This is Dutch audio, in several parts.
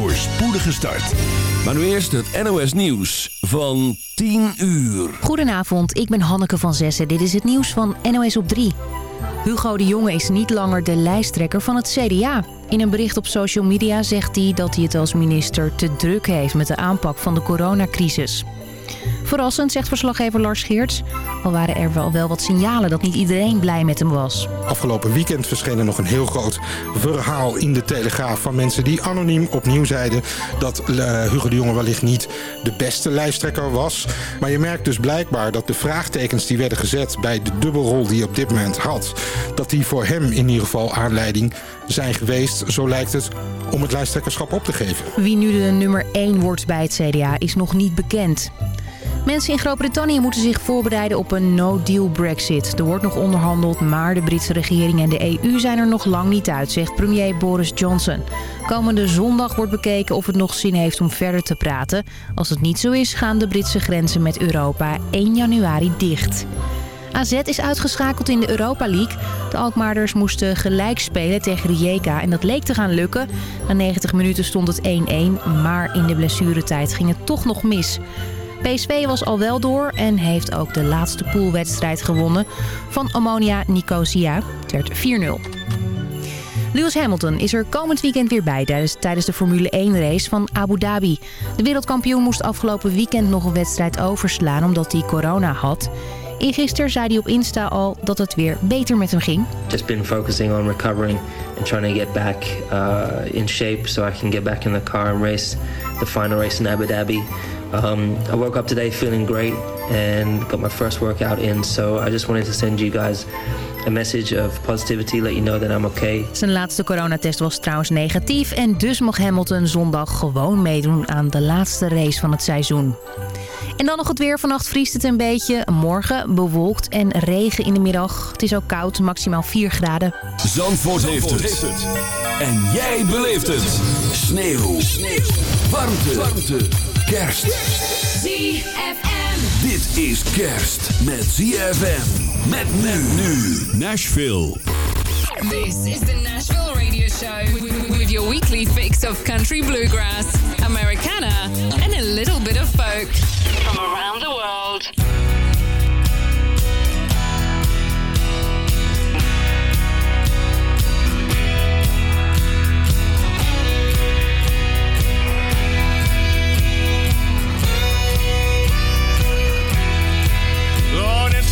voor spoedige start. Maar nu eerst het NOS Nieuws van 10 uur. Goedenavond, ik ben Hanneke van Zessen. Dit is het nieuws van NOS op 3. Hugo de Jonge is niet langer de lijsttrekker van het CDA. In een bericht op social media zegt hij dat hij het als minister te druk heeft met de aanpak van de coronacrisis. Verrassend, zegt verslaggever Lars Geerts. Al waren er wel, wel wat signalen dat niet iedereen blij met hem was. Afgelopen weekend verscheen er nog een heel groot verhaal in de Telegraaf... van mensen die anoniem opnieuw zeiden dat uh, Hugo de Jonge wellicht niet de beste lijsttrekker was. Maar je merkt dus blijkbaar dat de vraagtekens die werden gezet... bij de dubbelrol die hij op dit moment had... dat die voor hem in ieder geval aanleiding zijn geweest, zo lijkt het, om het lijsttrekkerschap op te geven. Wie nu de nummer 1 wordt bij het CDA is nog niet bekend. Mensen in Groot-Brittannië moeten zich voorbereiden op een no-deal brexit. Er wordt nog onderhandeld, maar de Britse regering en de EU zijn er nog lang niet uit, zegt premier Boris Johnson. Komende zondag wordt bekeken of het nog zin heeft om verder te praten. Als het niet zo is, gaan de Britse grenzen met Europa 1 januari dicht. AZ is uitgeschakeld in de Europa League. De Alkmaarders moesten gelijk spelen tegen Rijeka en dat leek te gaan lukken. Na 90 minuten stond het 1-1, maar in de blessuretijd ging het toch nog mis. PSV was al wel door en heeft ook de laatste poolwedstrijd gewonnen van Ammonia Nicosia. Het werd 4-0. Lewis Hamilton is er komend weekend weer bij tijdens, de Formule 1 race van Abu Dhabi. De wereldkampioen moest afgelopen weekend nog een wedstrijd overslaan omdat hij corona had. Eergisteren zei hij op Insta al dat het weer beter met hem ging. Just been focusing on recovering and trying to get back uh, in shape so I can get back in the car and race the final race in Abu Dhabi. Um, I woke up today feeling great and got my first workout in. So I just wanted to send you guys a message of positivity, let you know that I'm okay. Zijn laatste coronatest was trouwens negatief en dus mag Hamilton zondag gewoon meedoen aan de laatste race van het seizoen. En dan nog het weer. Vannacht vriest het een beetje. Morgen bewolkt en regen in de middag. Het is ook koud, maximaal 4 graden. Zandvoort, heeft, het. En jij beleeft het. Sneeuw. Sneeuw. Warmte. Warmte. Kerst. ZFM. Dit is kerst met ZFM. Met men nu. Nashville. This is the Nashville Radio Show with your weekly fix of country bluegrass, Americana, and a little bit of folk from around the world.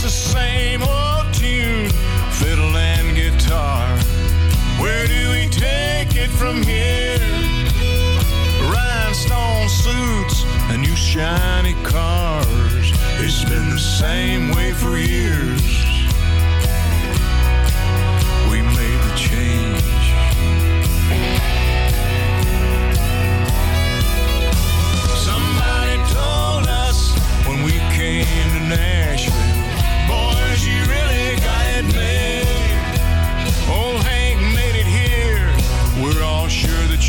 The same old tune, fiddle and guitar. Where do we take it from here? Rhinestone suits and new shiny cars. It's been the same way for years.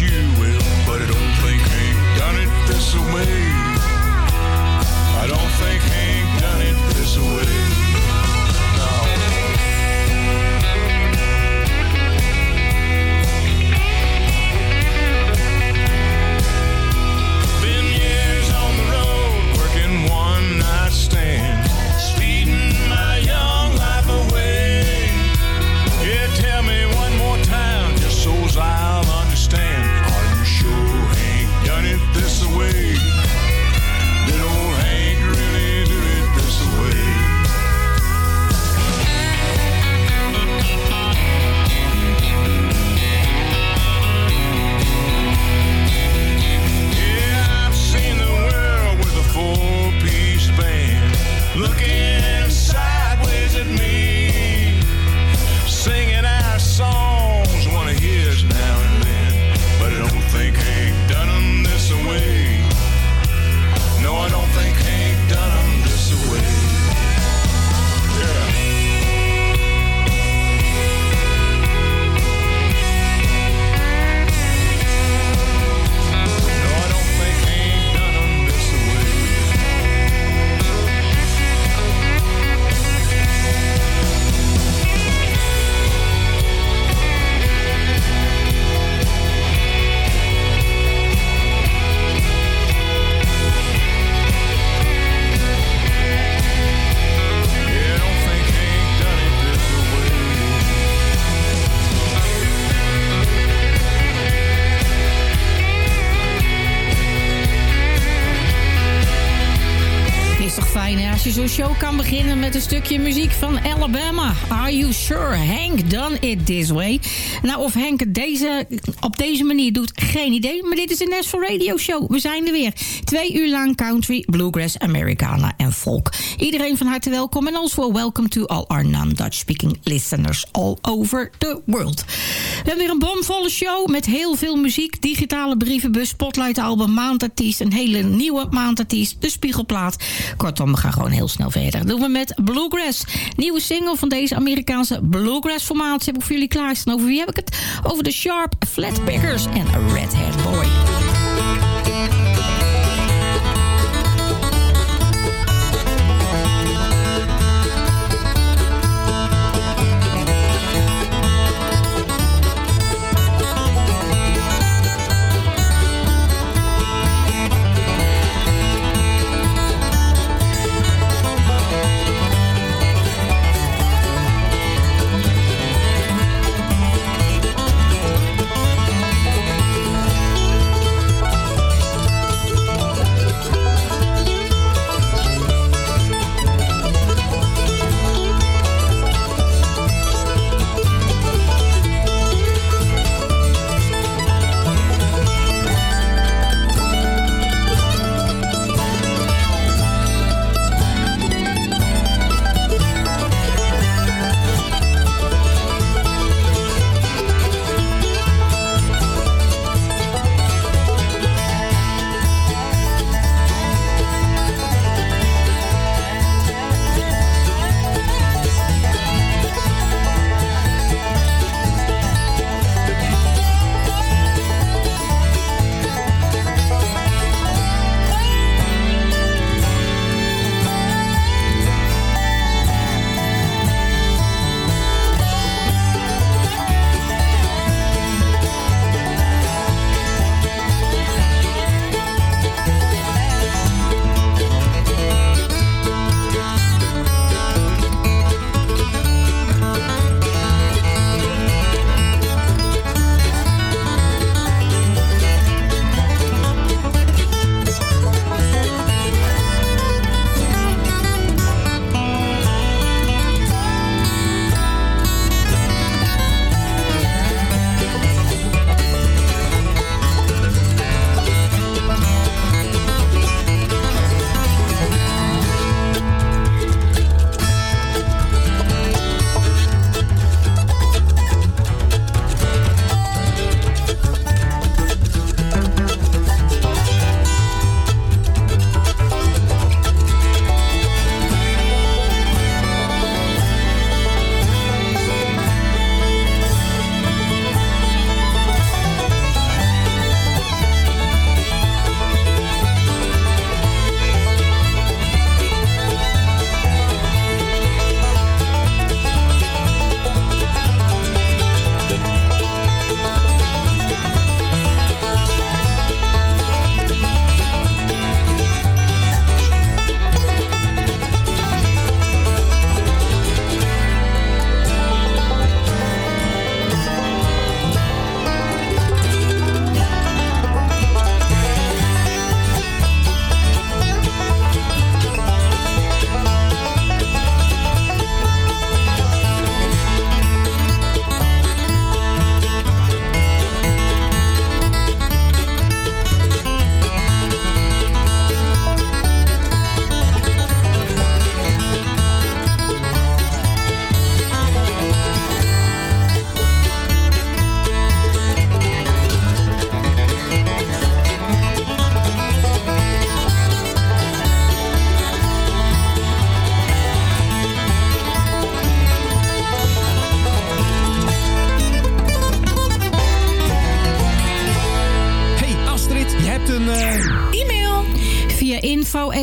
You will, but I don't think Hank done it this way. I don't think Hank done it this way. It this way? Nou, of Het deze, op deze manier doet, geen idee. Maar dit is de Nashville Radio Show. We zijn er weer. Twee uur lang country, bluegrass, Americana en folk. Iedereen van harte welkom. En also welcome to all our non-Dutch speaking listeners all over the world. We hebben weer een bomvolle show met heel veel muziek. Digitale brievenbus, spotlight album, maandartiest. Een hele nieuwe maandartiest. De spiegelplaat. Kortom, we gaan gewoon heel snel verder. Doen we met Bluegrass. Nieuwe single van deze Amerikaanse bluegrass formatie. Heb voor jullie klaarstaan. Over wie heb ik het? Over de Sharp Flatbackers en Red Hat Boy.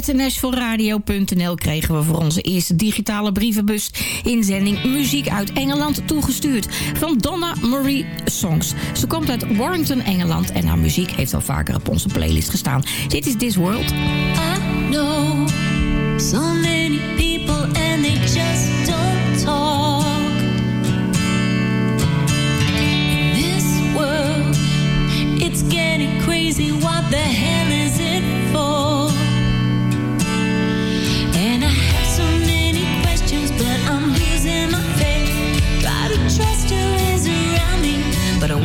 nashvilleradio.nl kregen we voor onze eerste digitale brievenbus inzending muziek uit Engeland toegestuurd van Donna Marie Songs. Ze komt uit Warrington, Engeland en haar muziek heeft al vaker op onze playlist gestaan. Dit is This World. I know so many people and they just don't talk. This world, it's getting crazy. What the hell is it for?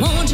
won't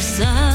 sun.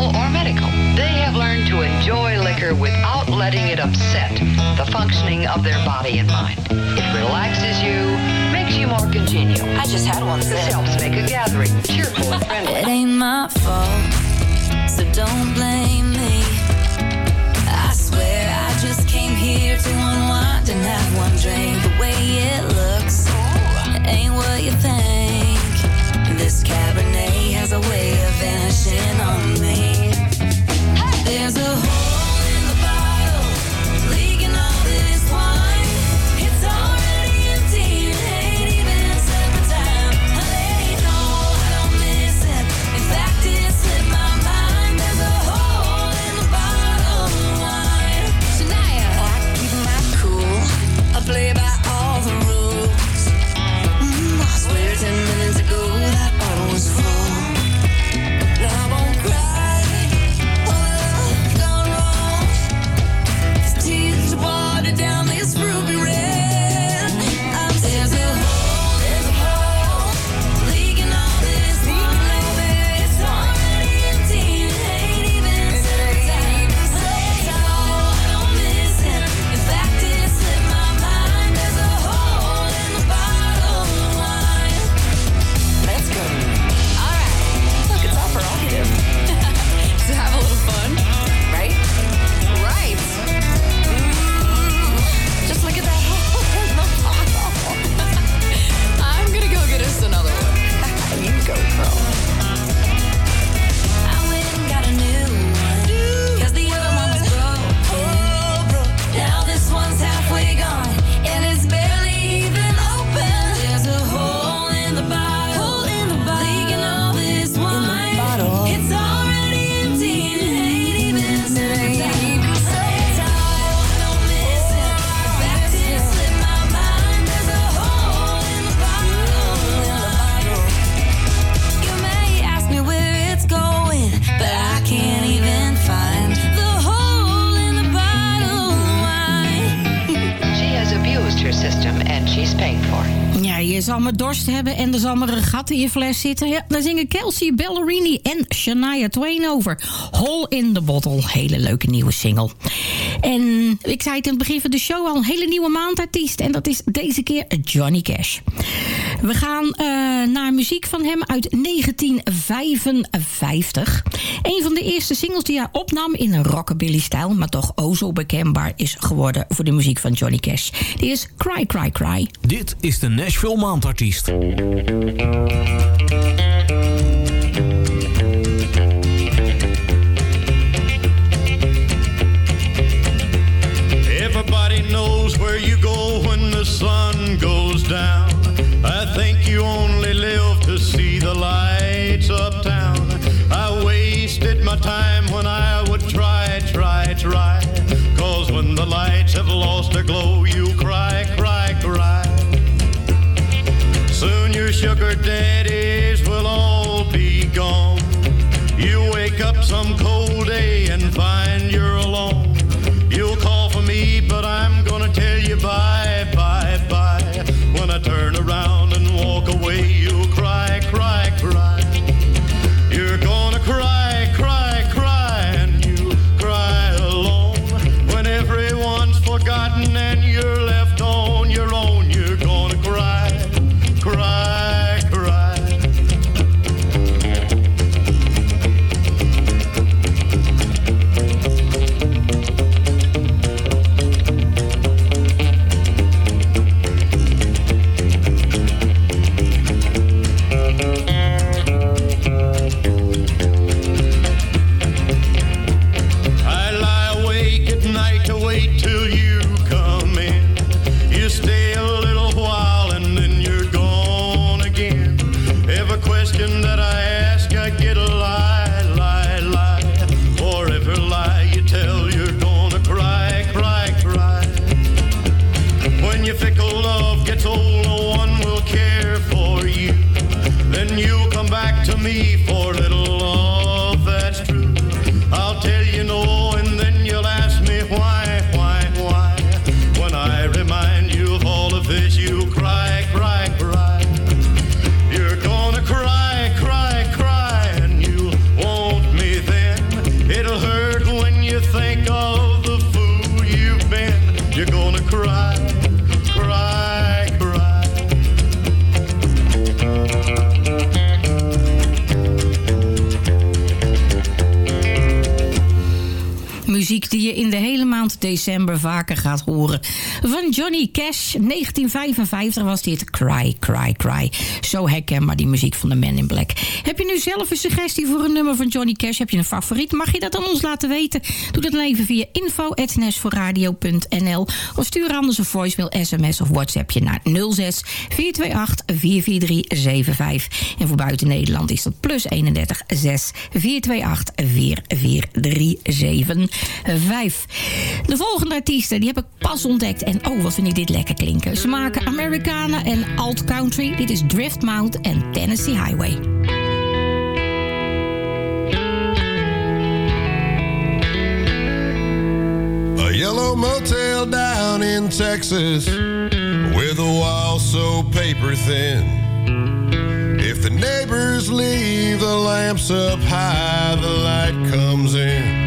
personal or medical. They have learned to enjoy liquor without letting it upset the functioning of their body and mind. It relaxes you, makes you more congenial. I just had one. This helps make a gathering cheerful and friendly. It ain't my fault, so don't blame me. I swear I just came here to unwind and have one drink. The way it looks ain't what you think. This Cabernet has a way of vanishing on me. Hey! There's a hebben en de zal maar een gat in je fles zitten... Ja, dan zingen Kelsey Ballerini en Shania Twain over. Hole in the Bottle, hele leuke nieuwe single. En ik zei het in het begin van de show al, een hele nieuwe maandartiest. En dat is deze keer Johnny Cash. We gaan eh, naar muziek van hem uit 1955. Een van de eerste singles die hij opnam in een rockabilly-stijl... maar toch o zo bekendbaar is geworden voor de muziek van Johnny Cash. Die is Cry Cry Cry. Dit is de Nashville Maandartiest. December vaker gaat horen. Johnny Cash, 1955 was dit Cry, Cry, Cry. Zo herkenbaar die muziek van de Man in Black. Heb je nu zelf een suggestie voor een nummer van Johnny Cash? Heb je een favoriet? Mag je dat aan ons laten weten? Doe dat dan even via info.nl of stuur anders een voicemail, sms of whatsappje naar 06 428 44375. En voor buiten Nederland is dat plus 31 6 428 44375. De volgende artiesten die heb ik pas ontdekt. En oh, wat vind ik dit lekker klinken. Ze maken Americana en Alt Country. Dit is Driftmount en Tennessee Highway. A yellow motel down in Texas with a wall so paper thin. If the neighbors leave the lamps up high, the light comes in.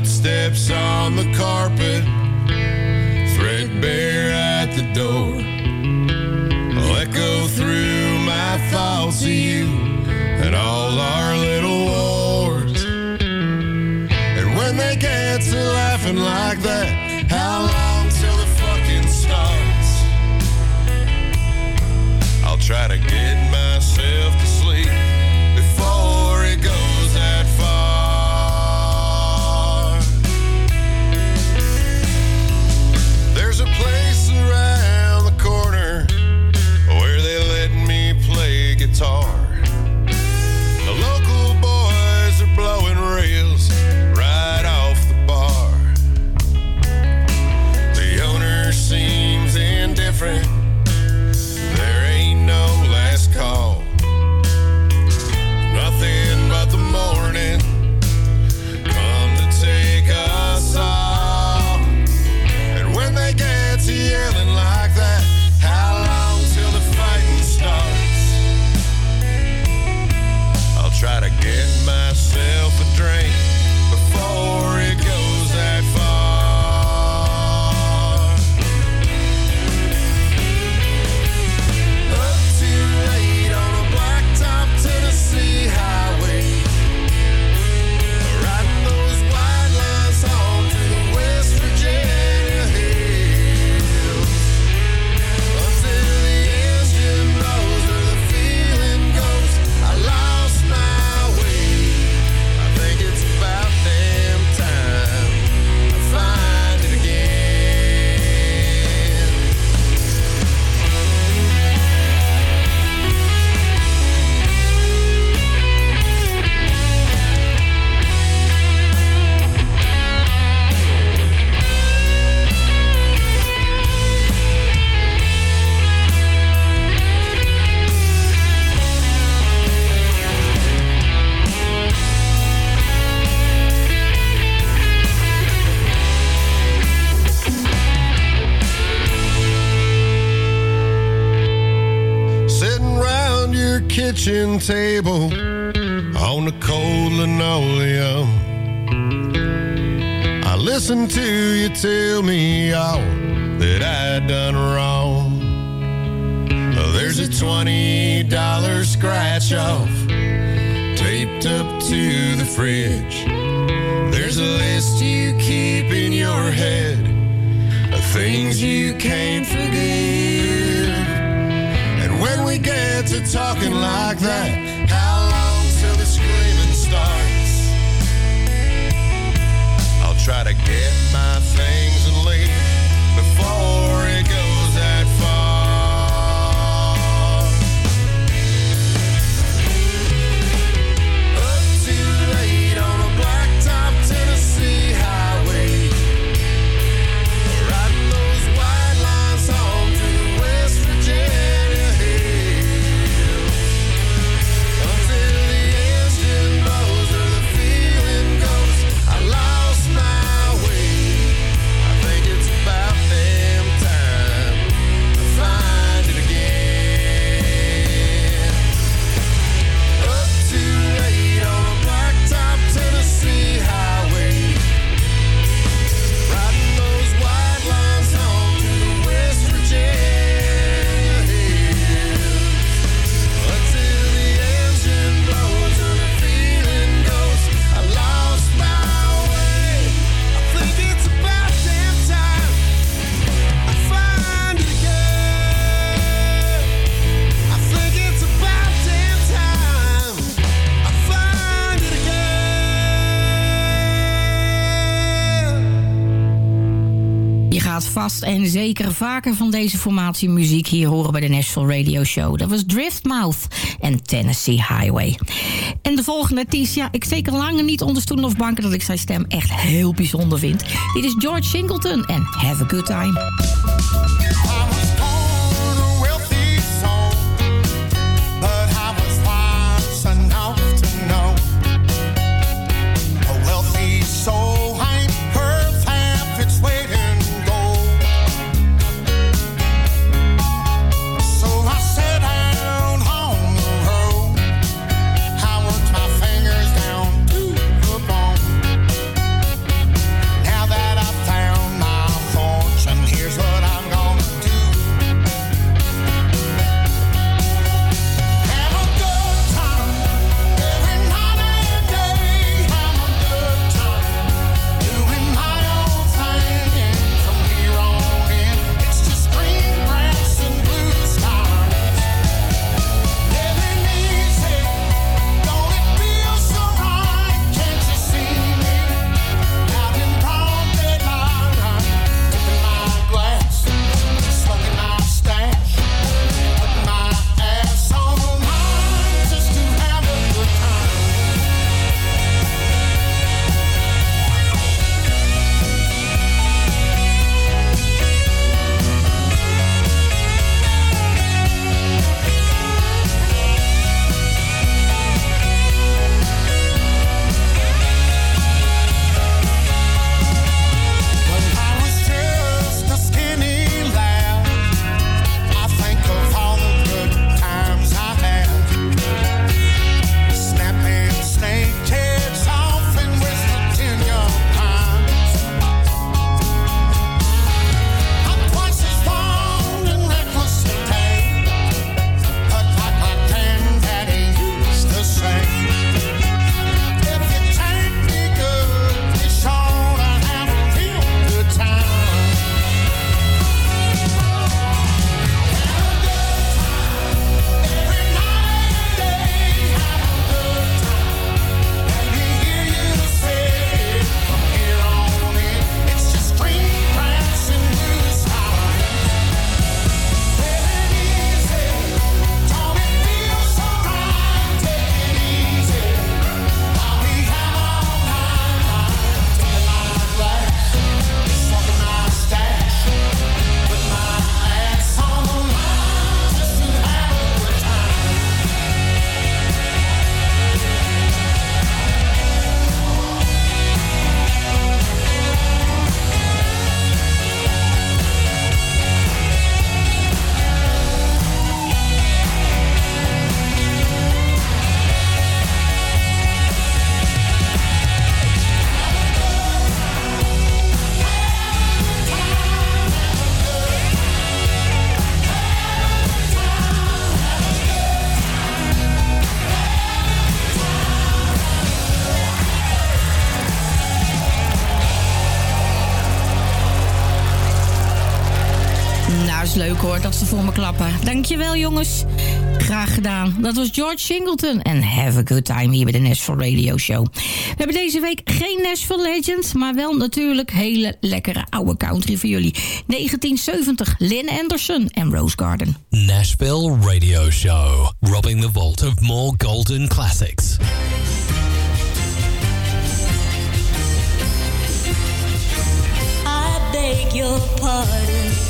Footsteps on the carpet, threadbare at the door. I'll echo through my thoughts of you and all our little wars. And when they get to laughing like that, how long till the fucking starts? I'll try to get myself zeker vaker van deze formatie muziek hier horen bij de National Radio Show. Dat was Driftmouth en Tennessee Highway. En de volgende artiest, ja, ik zeker lange niet onder stoelen of banken dat ik zijn stem echt heel bijzonder vind. Dit is George Singleton en Have a Good Time. hoor, dat ze voor me klappen. Dankjewel jongens. Graag gedaan. Dat was George Singleton. En have a good time hier bij de Nashville Radio Show. We hebben deze week geen Nashville Legends, maar wel natuurlijk hele lekkere oude country voor jullie. 1970, Lynn Anderson en Rose Garden. Nashville Radio Show. Robbing the vault of more golden classics. I beg your pardon.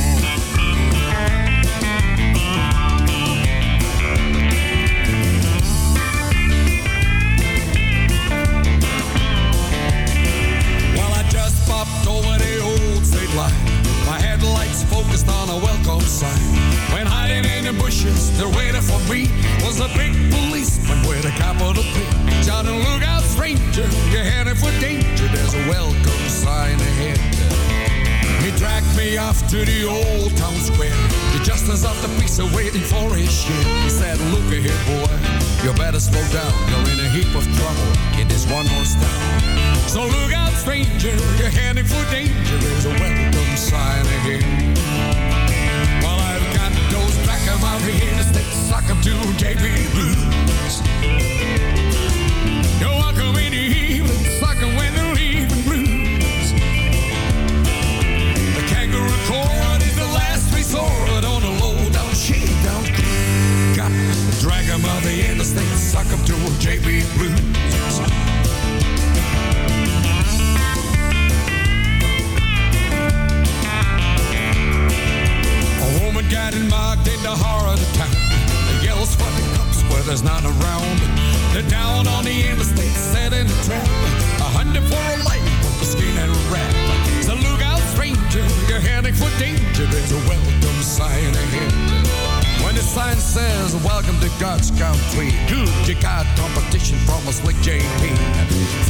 Says, Welcome to God's country, you got competition from a slick JP.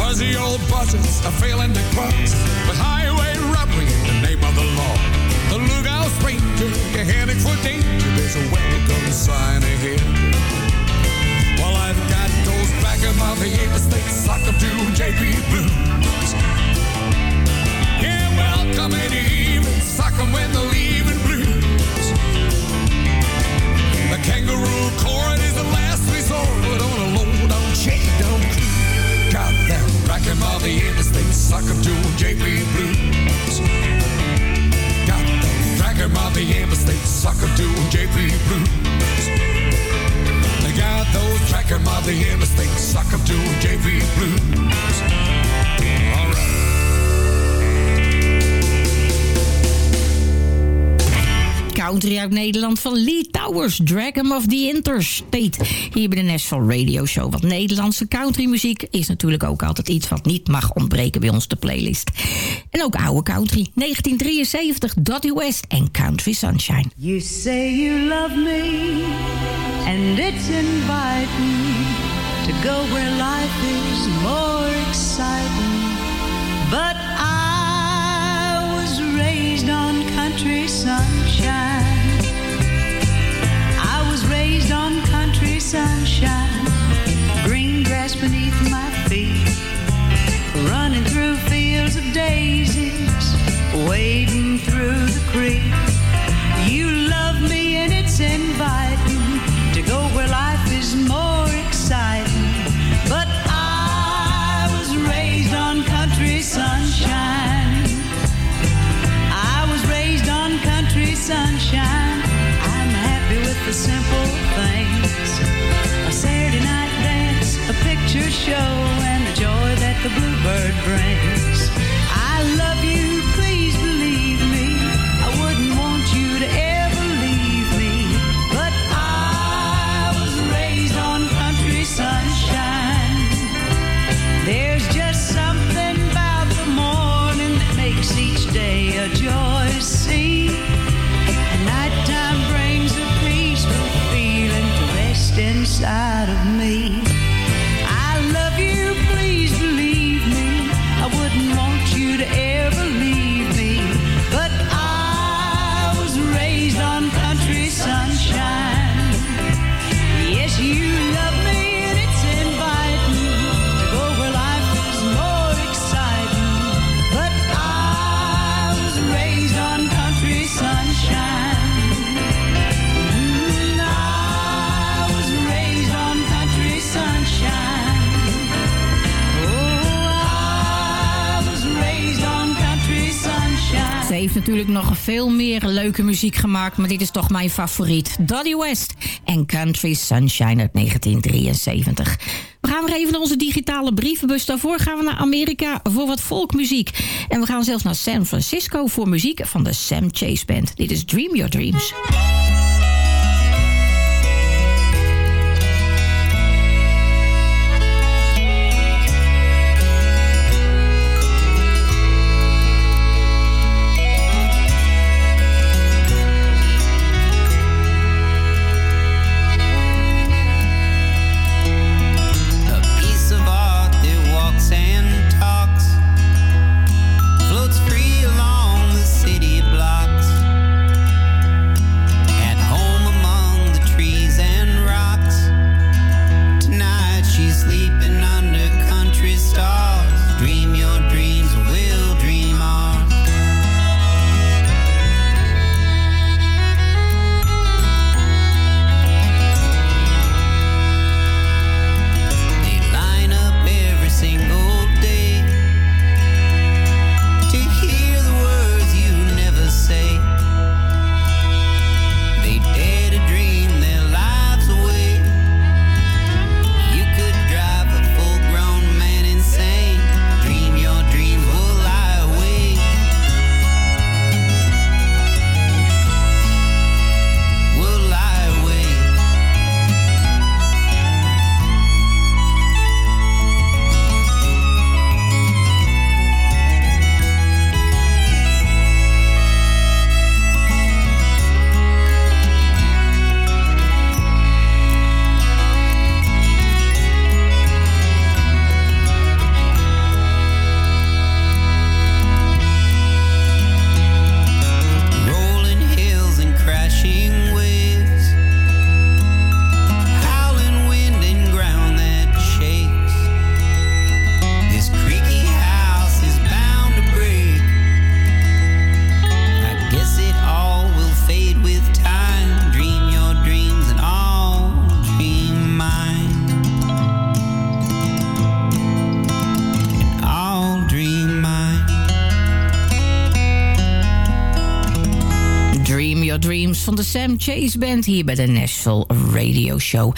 Fuzzy old buses are failing the cross with highway robbery in the name of the law. The lookout stranger, you're heading for danger. There's a welcome sign ahead. Well, I've got those back of my interstate sock up to JP Blues. Yeah, welcome in the evening, sock when they're leaving kangaroo court is the last resort. Put on a low-down, shake-down crew. Got that rockin' Molly in the state, up to JP Blues. Got that rockin' Molly in the state, up to JP Blues. Got those tracker Molly in the state, up to JV Blues. Country uit Nederland van Lee Towers, Dragon of the Interstate. Hier bij de Nashville Radio Show. Want Nederlandse countrymuziek is natuurlijk ook altijd iets wat niet mag ontbreken bij ons de playlist. En ook oude country. 1973, Dottie West en Country Sunshine. You say you love me, and it's inviting to go where life is more exciting. But I was raised on country sunshine. I was raised on country sunshine. Green grass beneath my feet, running through fields of daisies, wading through the creek. Heeft natuurlijk nog veel meer leuke muziek gemaakt... maar dit is toch mijn favoriet. Doddy West en Country Sunshine uit 1973. We gaan weer even naar onze digitale brievenbus. Daarvoor gaan we naar Amerika voor wat folkmuziek. En we gaan zelfs naar San Francisco voor muziek van de Sam Chase Band. Dit is Dream Your Dreams. Chase Band hier bij de Nashville Radio Show.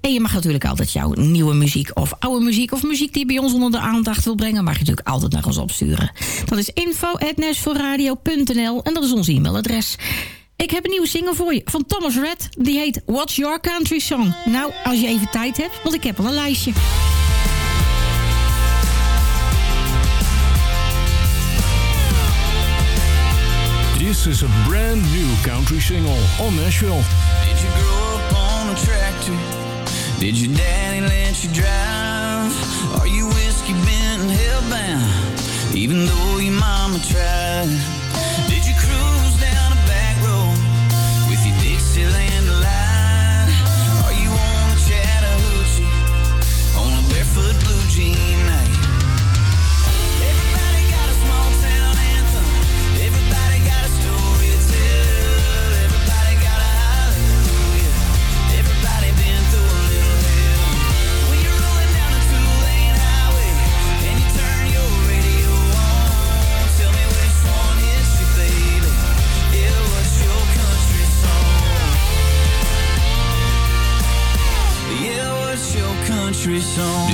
En je mag natuurlijk altijd jouw nieuwe muziek of oude muziek... of muziek die je bij ons onder de aandacht wil brengen... mag je natuurlijk altijd naar ons opsturen. Dat is info.nashvilleradio.nl en dat is ons e-mailadres. Ik heb een nieuwe single voor je van Thomas Red. Die heet What's Your Country Song? Nou, als je even tijd hebt, want ik heb al een lijstje. This is a brand new country single on Nashville. Did you grow up on a tractor? Did your daddy let you drive? Are you whiskey bent and hellbound? Even though your mama tried. Did you cruise So.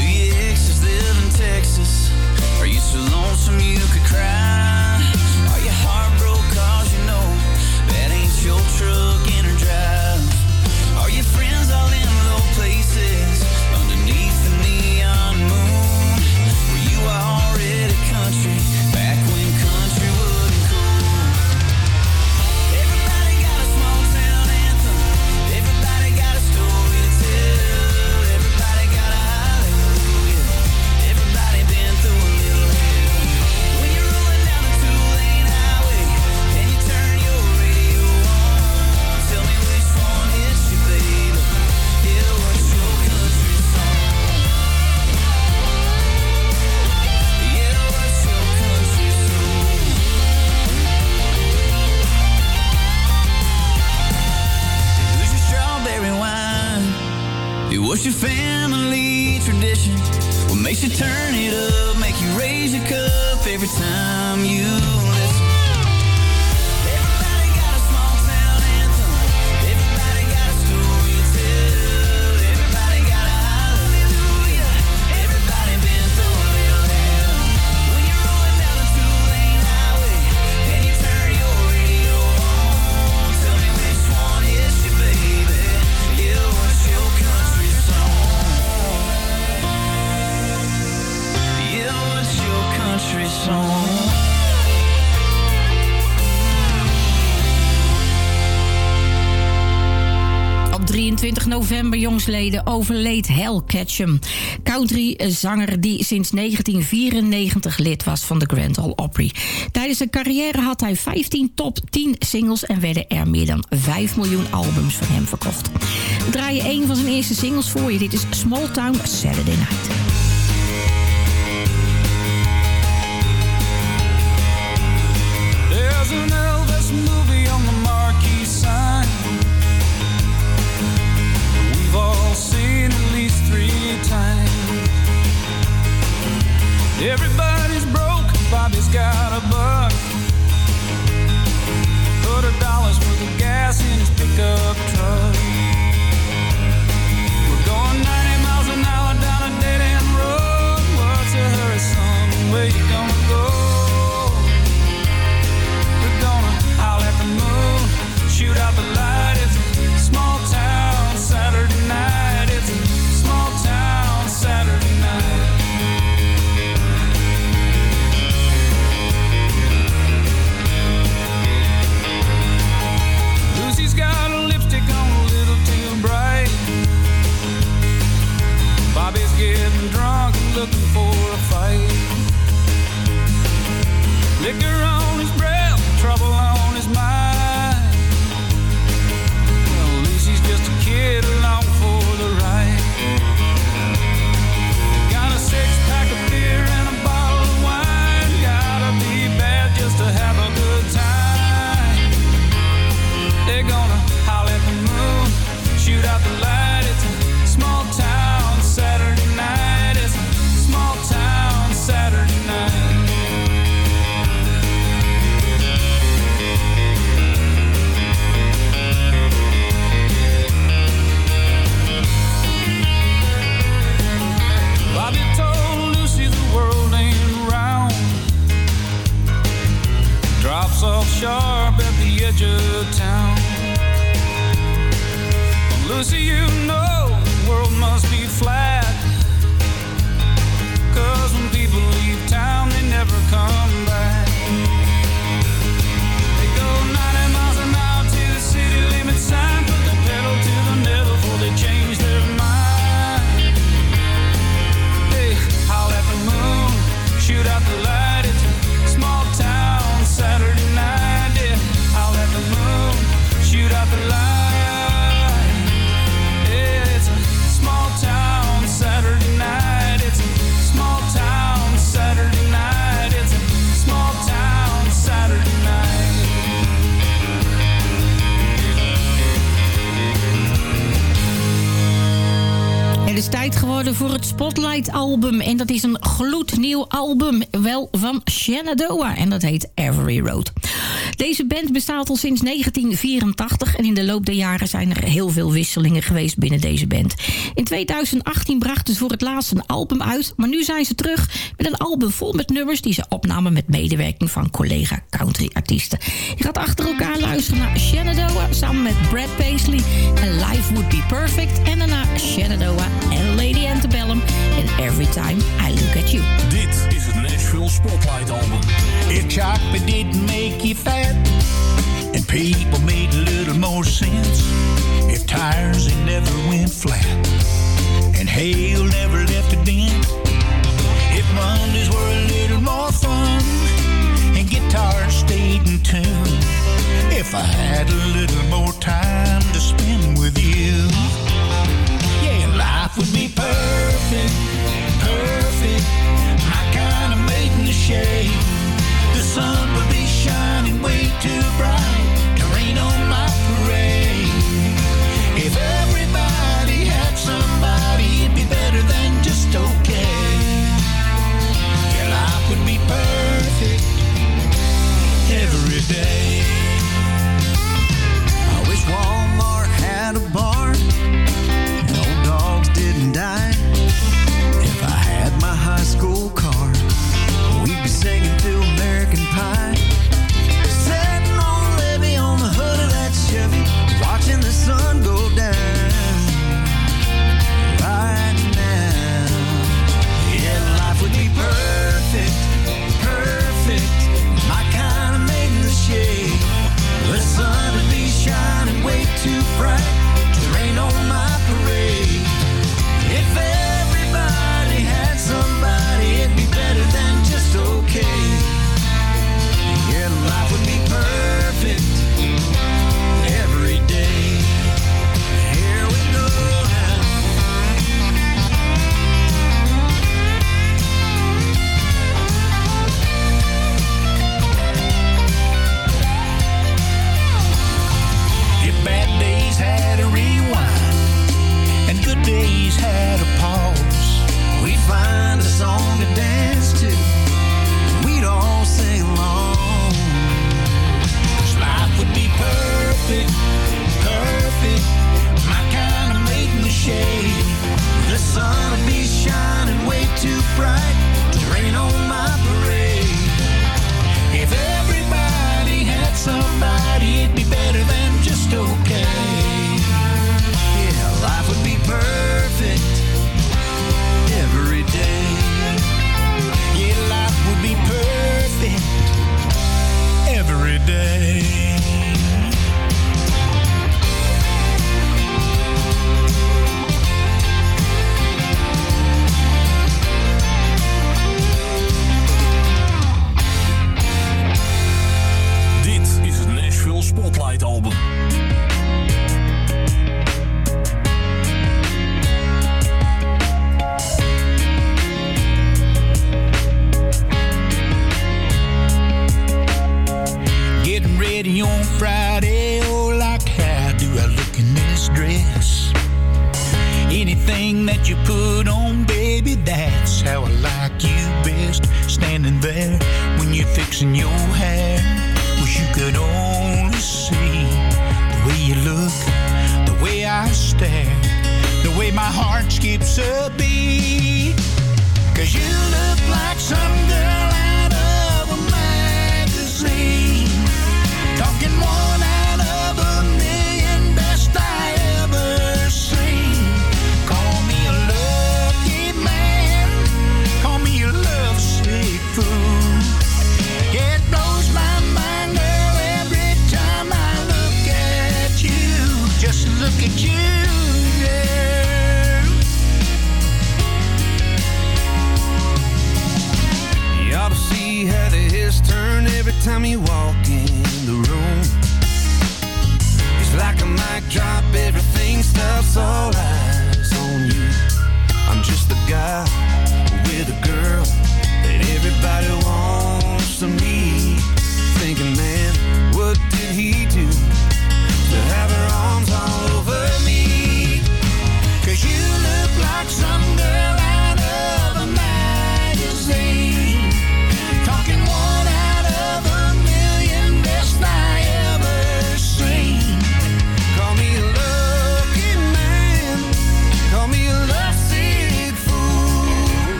Overleed Hal Ketchum. Country-zanger die sinds 1994 lid was van de Grand Ole Opry. Tijdens zijn carrière had hij 15 top 10 singles... en werden er meer dan 5 miljoen albums van hem verkocht. We draaien één van zijn eerste singles voor je. Dit is Small Town Saturday Night. Spotlight-album. En dat is een gloednieuw album, wel van Shenandoah. En dat heet Every Road. Deze band bestaat al sinds 1984. En in de loop der jaren zijn er heel veel wisselingen geweest binnen deze band. In 2018 brachten ze voor het laatst een album uit. Maar nu zijn ze terug met een album vol met nummers... die ze opnamen met medewerking van collega country-artiesten. Je gaat achter elkaar luisteren naar Shenandoah... samen met Brad Paisley en Life Would Be Perfect. En daarna Shenandoah en Lady Antebellum en Every Time I Look At You. Dit is het Nashville Spotlight Album. If chocolate didn't make you fat and people made a little more sense, if tires they never went flat and hail never left a dent, if Mondays were a little more fun and guitars stayed in tune, if I had a little more time to spend with you, yeah, life would be perfect, perfect, shade. The sun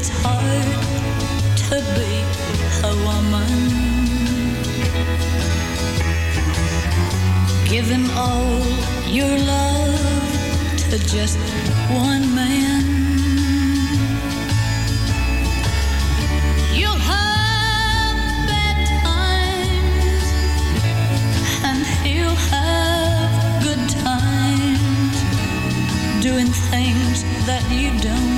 it's hard to be a woman. given all your love to just one man. You'll have bad times, and he'll have good times, doing things that you don't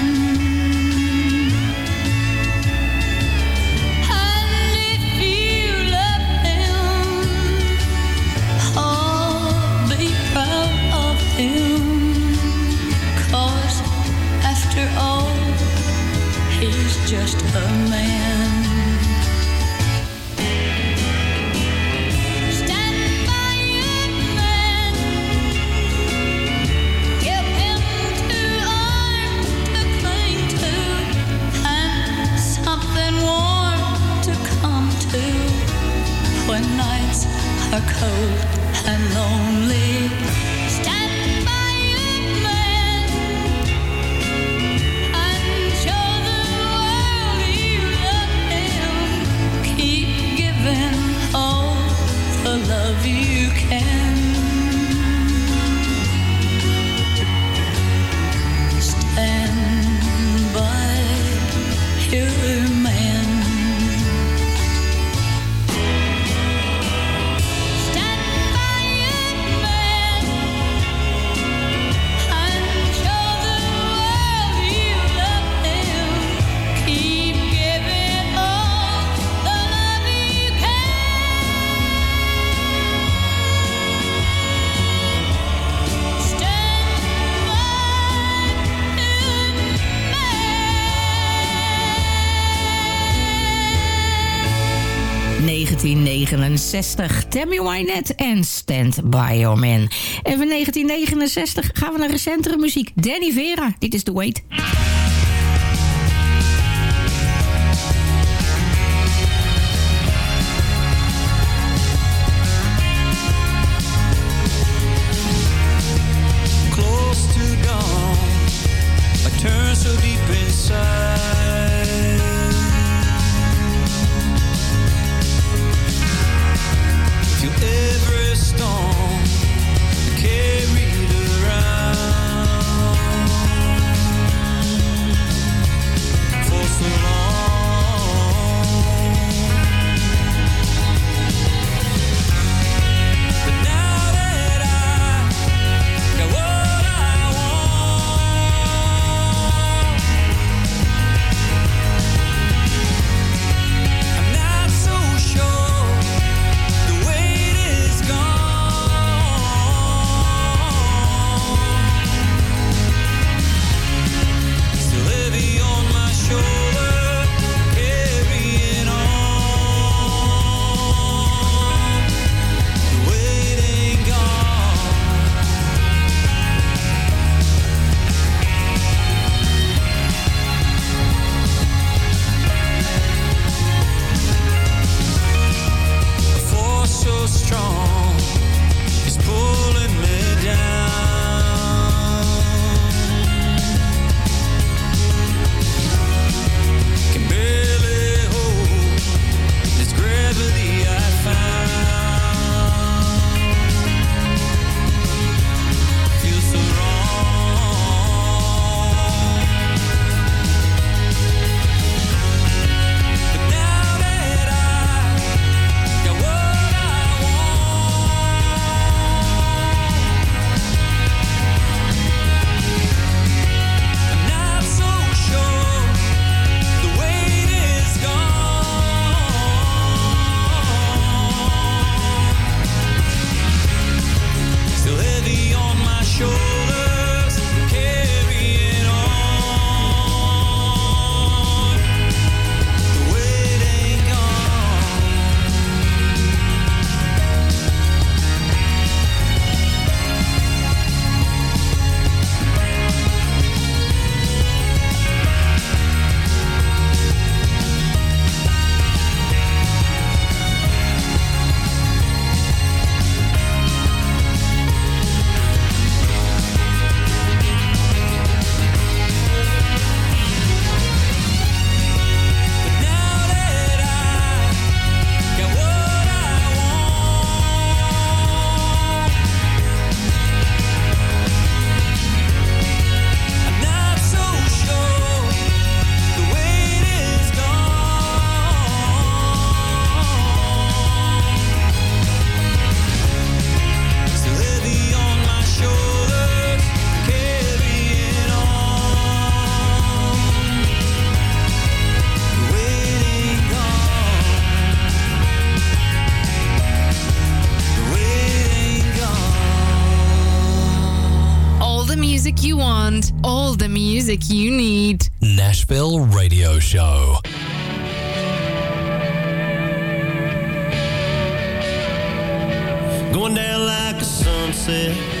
To come to when nights are cold and lonely. 1969. Tammy Wynette en Stand By Your Man. En van 1969 gaan we naar recentere muziek. Danny Vera, dit is The Wait. you need. Nashville Radio Show. Going down like a sunset